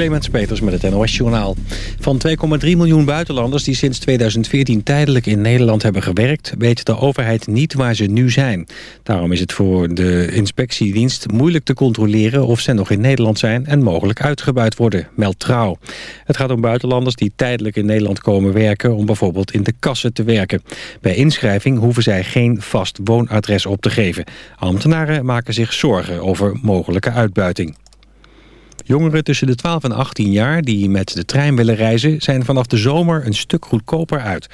Clemens Peters met het NOS Journaal. Van 2,3 miljoen buitenlanders die sinds 2014 tijdelijk in Nederland hebben gewerkt... weet de overheid niet waar ze nu zijn. Daarom is het voor de inspectiedienst moeilijk te controleren... of ze nog in Nederland zijn en mogelijk uitgebuit worden, meldt Trouw. Het gaat om buitenlanders die tijdelijk in Nederland komen werken... om bijvoorbeeld in de kassen te werken. Bij inschrijving hoeven zij geen vast woonadres op te geven. Ambtenaren maken zich zorgen over mogelijke uitbuiting. Jongeren tussen de 12 en 18 jaar die met de trein willen reizen... zijn vanaf de zomer een stuk goedkoper uit.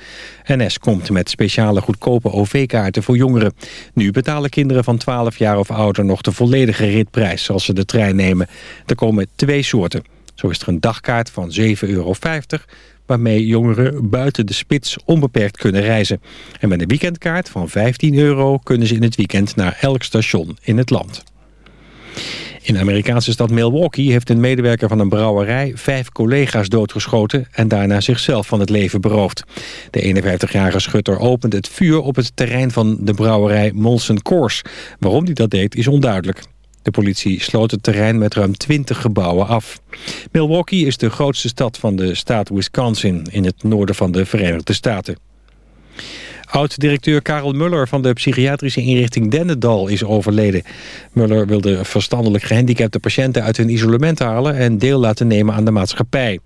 NS komt met speciale goedkope OV-kaarten voor jongeren. Nu betalen kinderen van 12 jaar of ouder nog de volledige ritprijs... als ze de trein nemen. Er komen twee soorten. Zo is er een dagkaart van 7,50 euro waarmee jongeren buiten de spits onbeperkt kunnen reizen. En met een weekendkaart van 15 euro kunnen ze in het weekend naar elk station in het land. In de Amerikaanse stad Milwaukee heeft een medewerker van een brouwerij vijf collega's doodgeschoten en daarna zichzelf van het leven beroofd. De 51-jarige schutter opende het vuur op het terrein van de brouwerij Molson Coors. Waarom hij dat deed is onduidelijk. De politie sloot het terrein met ruim 20 gebouwen af. Milwaukee is de grootste stad van de staat Wisconsin in het noorden van de Verenigde Staten. Oud-directeur Karel Muller van de psychiatrische inrichting Dennendal is overleden. Muller wilde verstandelijk gehandicapte patiënten uit hun isolement halen... en deel laten nemen aan de maatschappij.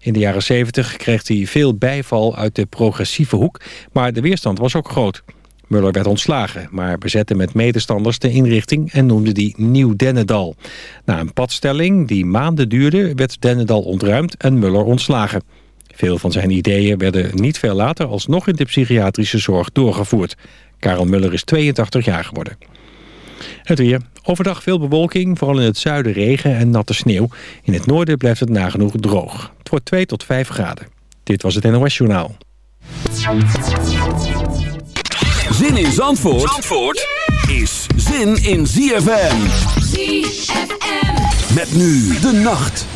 In de jaren 70 kreeg hij veel bijval uit de progressieve hoek... maar de weerstand was ook groot. Muller werd ontslagen, maar bezette met medestanders de inrichting en noemde die Nieuw Dennendal. Na een padstelling die maanden duurde werd Dennendal ontruimd en Muller ontslagen. Veel van zijn ideeën werden niet veel later alsnog in de psychiatrische zorg doorgevoerd. Karel Muller is 82 jaar geworden. Het weer. Overdag veel bewolking, vooral in het zuiden regen en natte sneeuw. In het noorden blijft het nagenoeg droog. Het wordt 2 tot 5 graden. Dit was het NOS Journaal. Zin in Zandvoort, Zandvoort is zin in ZFM. ZFM. Met nu de nacht.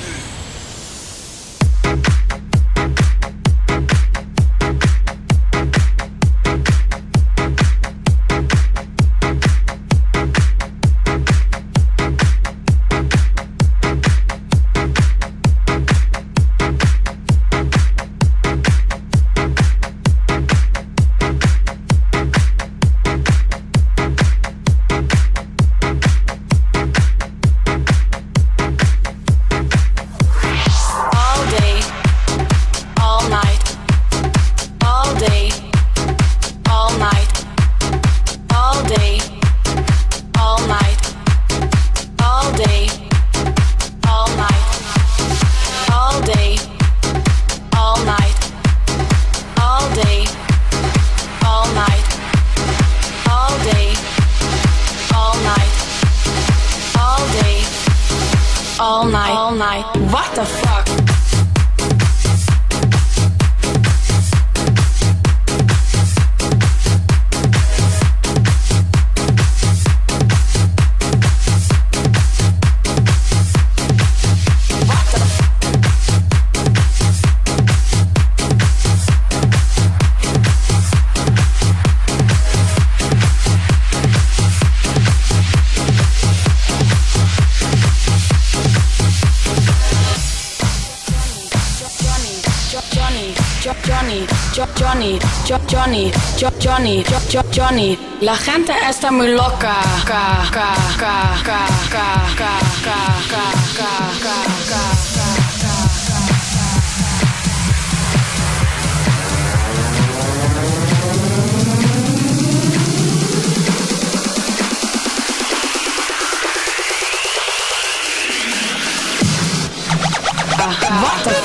Johnny, Johnny, Johnny, Johnny, Johnny, Johnny, Johnny. La gente está muy loca. Ka, ka, ka, ka, ka, ka, ka, ka, ka, ka, ka. What the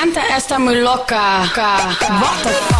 Gente está muy loca. What?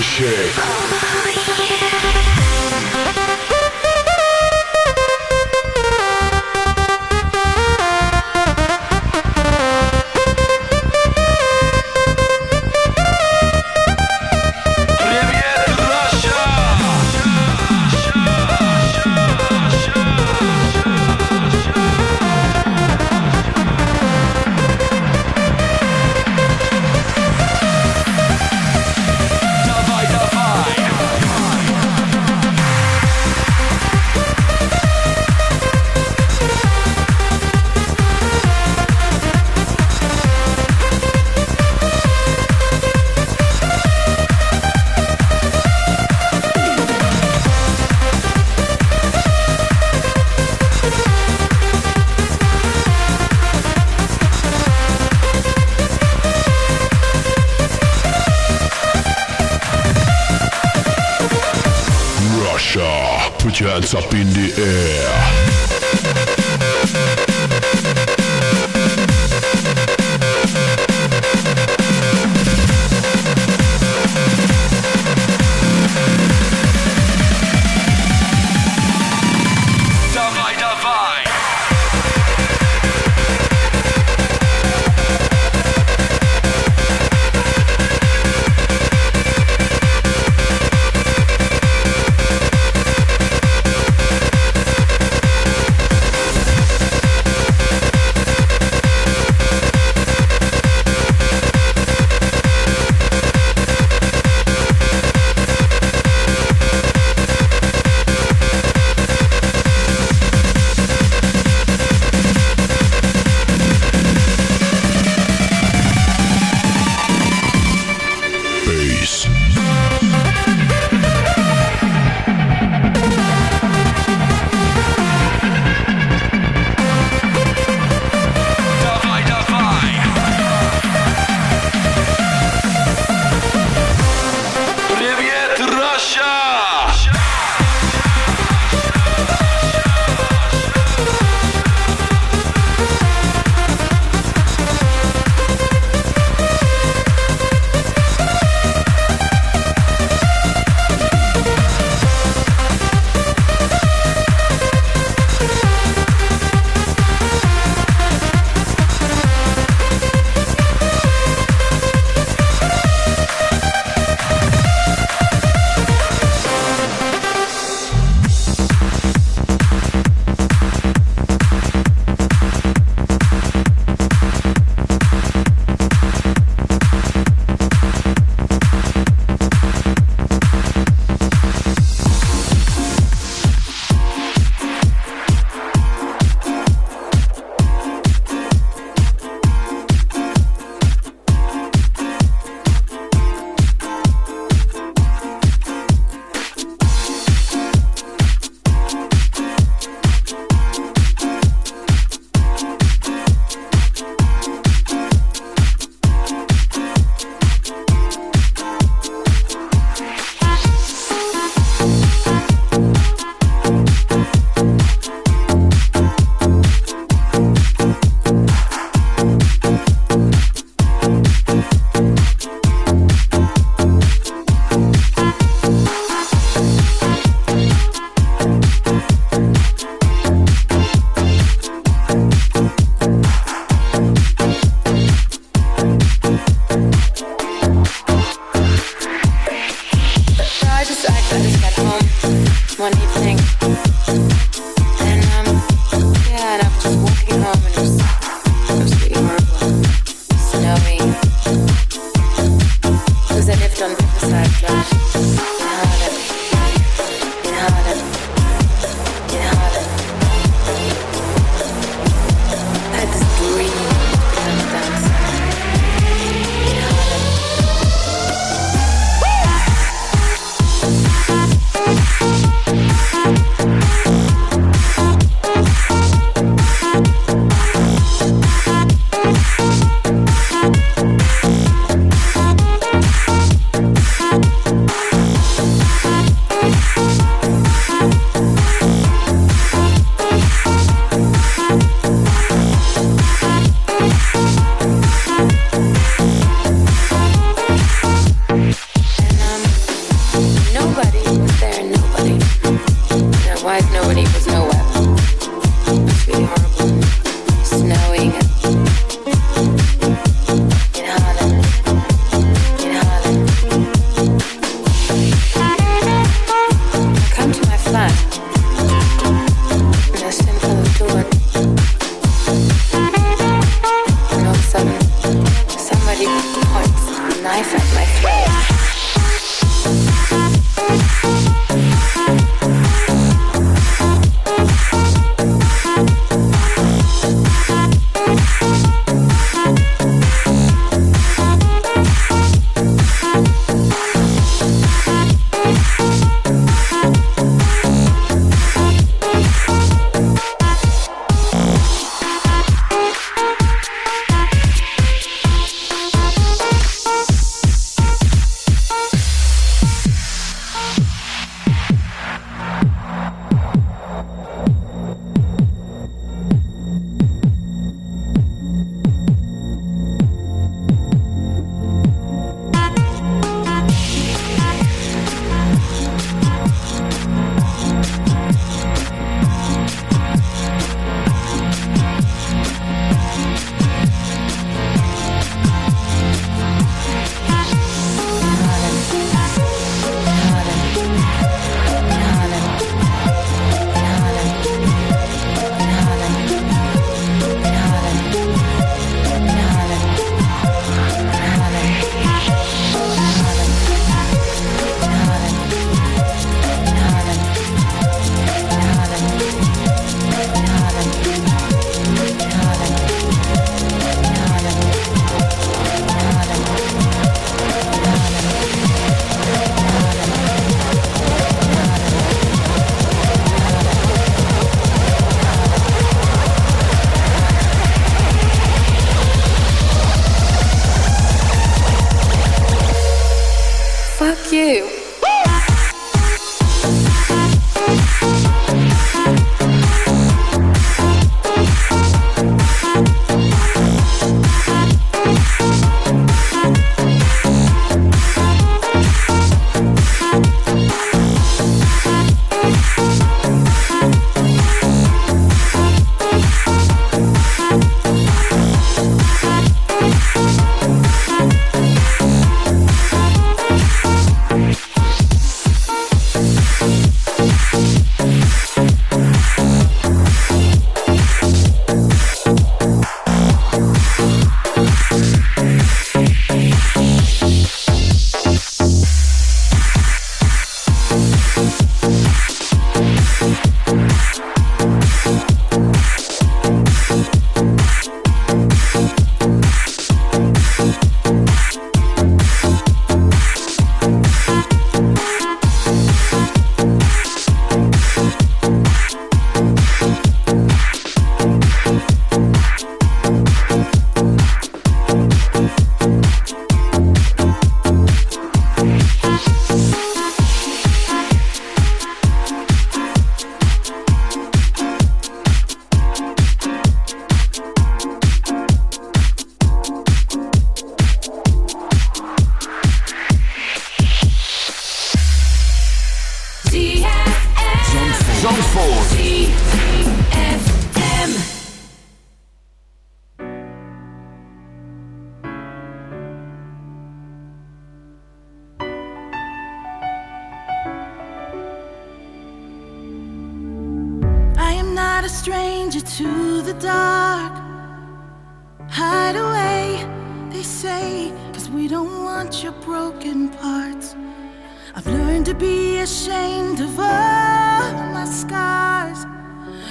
Shake.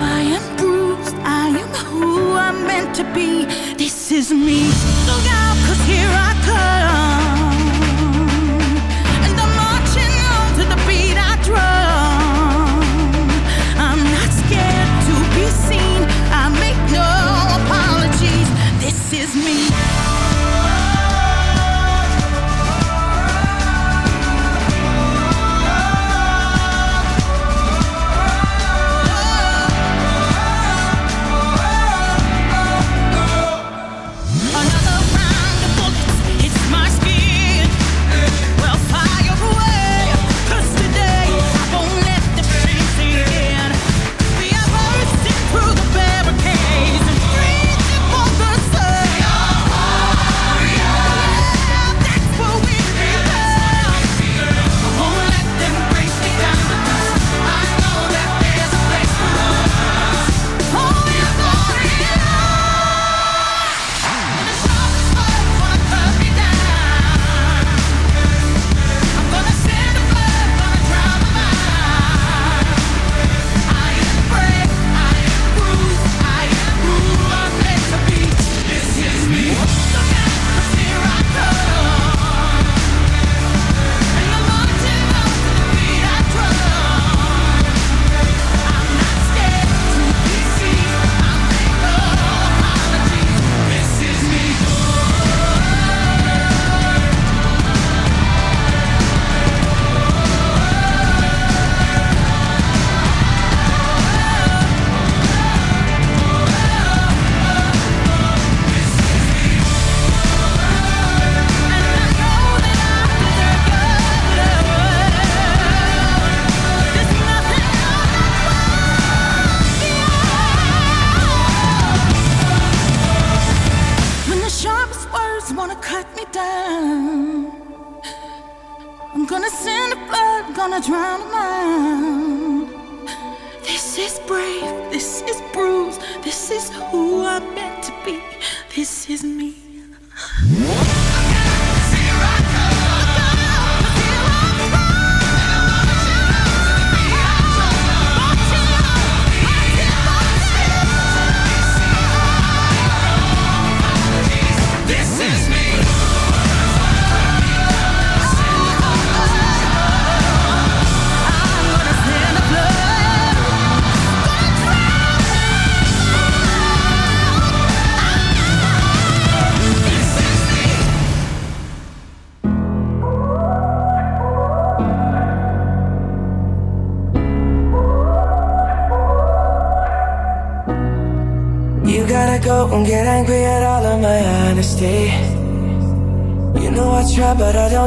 I am bruised, I am who I'm meant to be. This is me. Look out, cause here I come.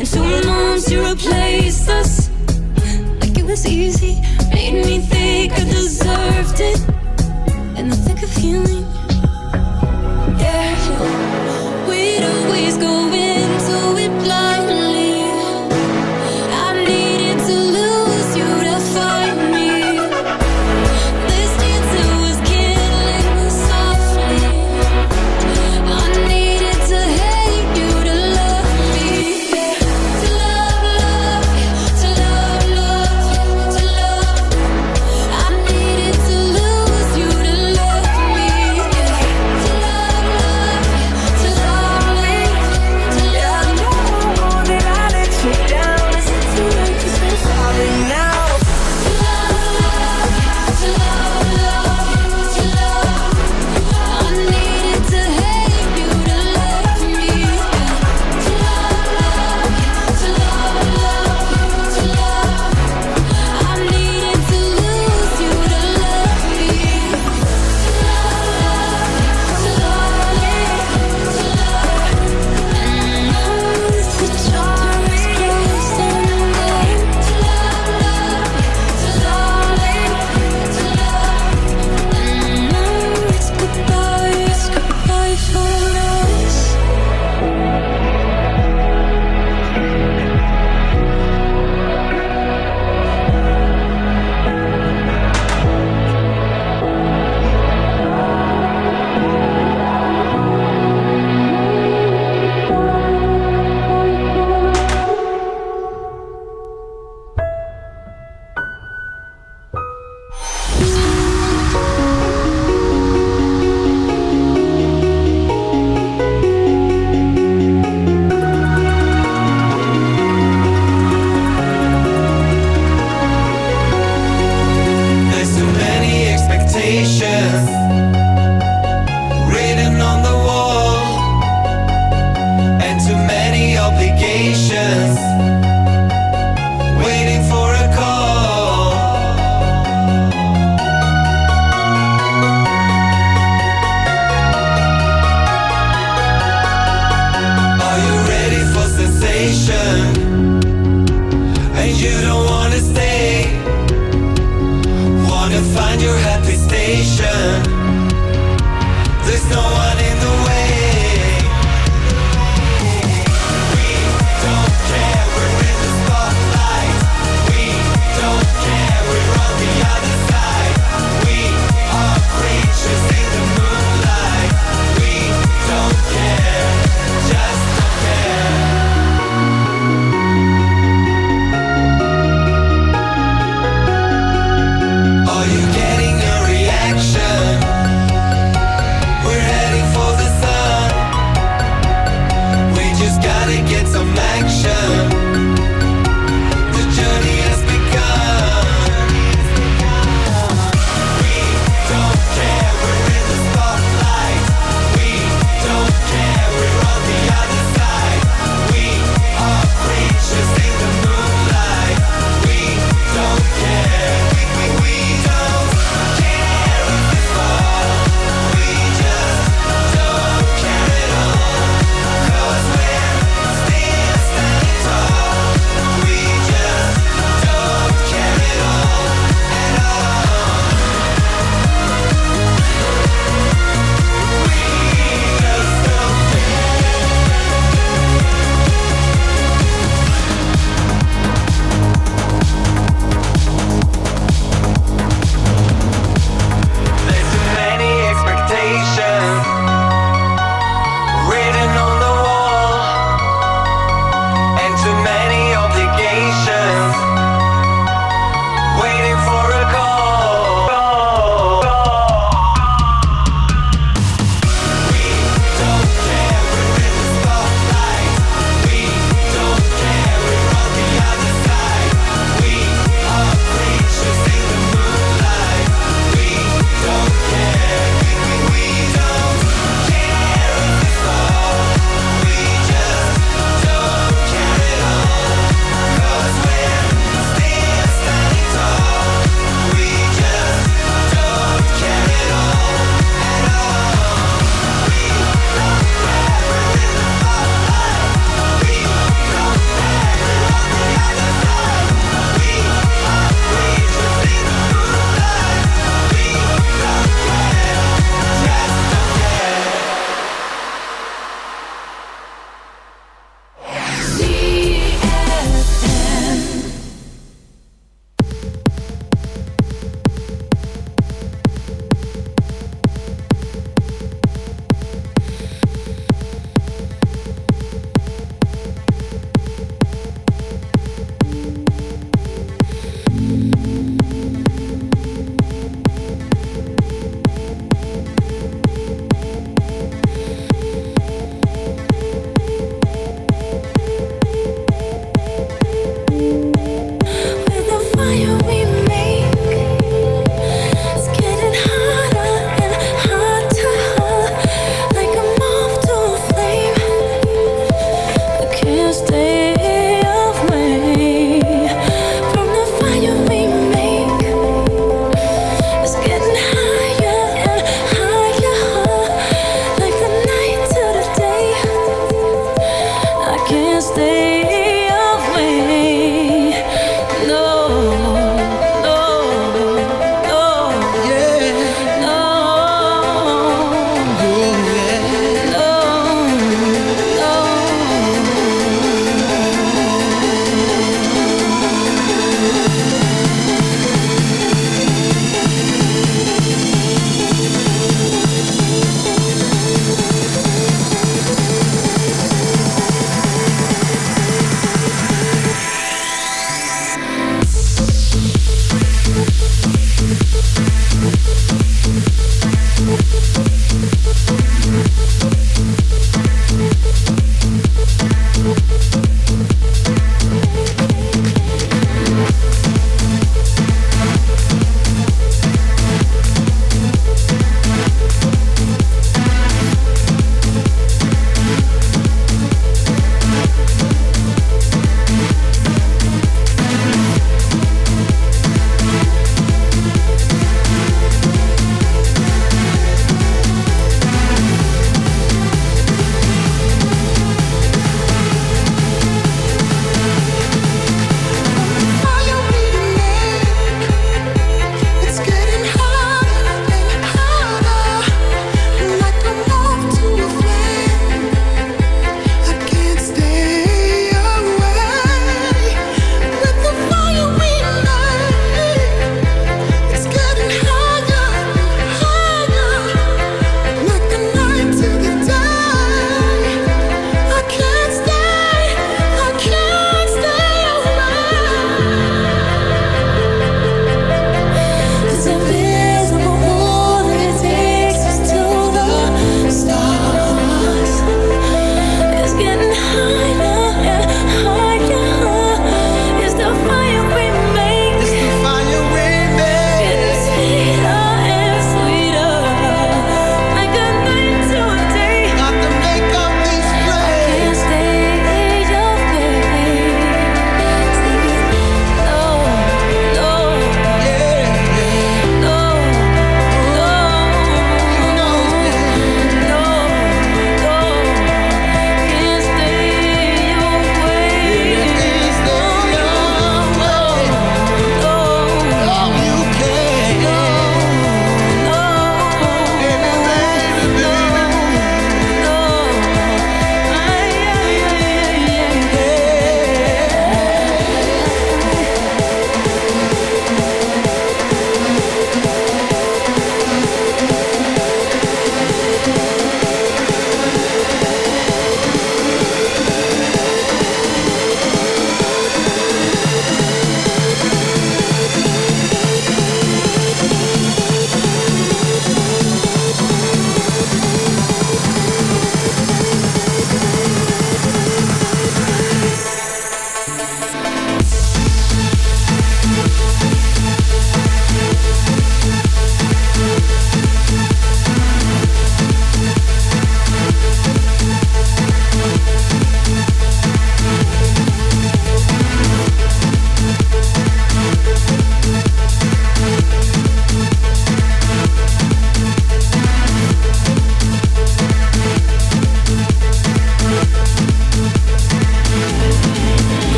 And two months you replaced us. Like it was easy. Made me think I deserved it. And I think of healing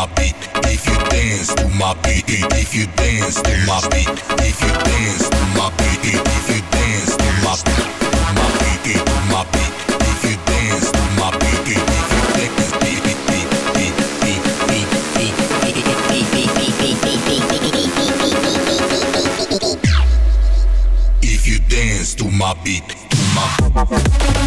my beat, if you dance to my beat, if you dance to my beat, if you dance to my beat, if you dance to my beat, my beat, my beat, if you dance to my beat, if you dance to my beat. If you dance to my beat, to my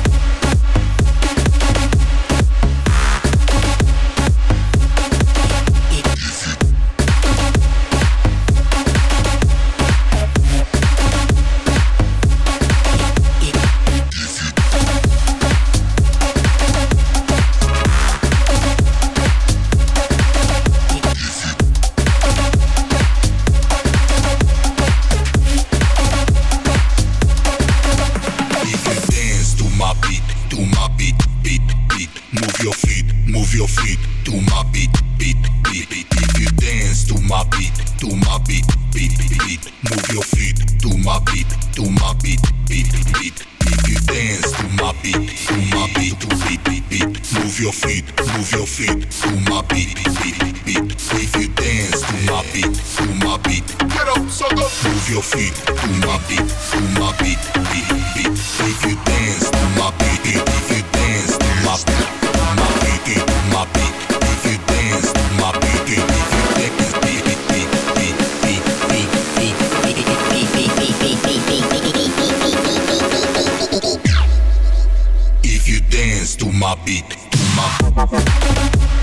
mama.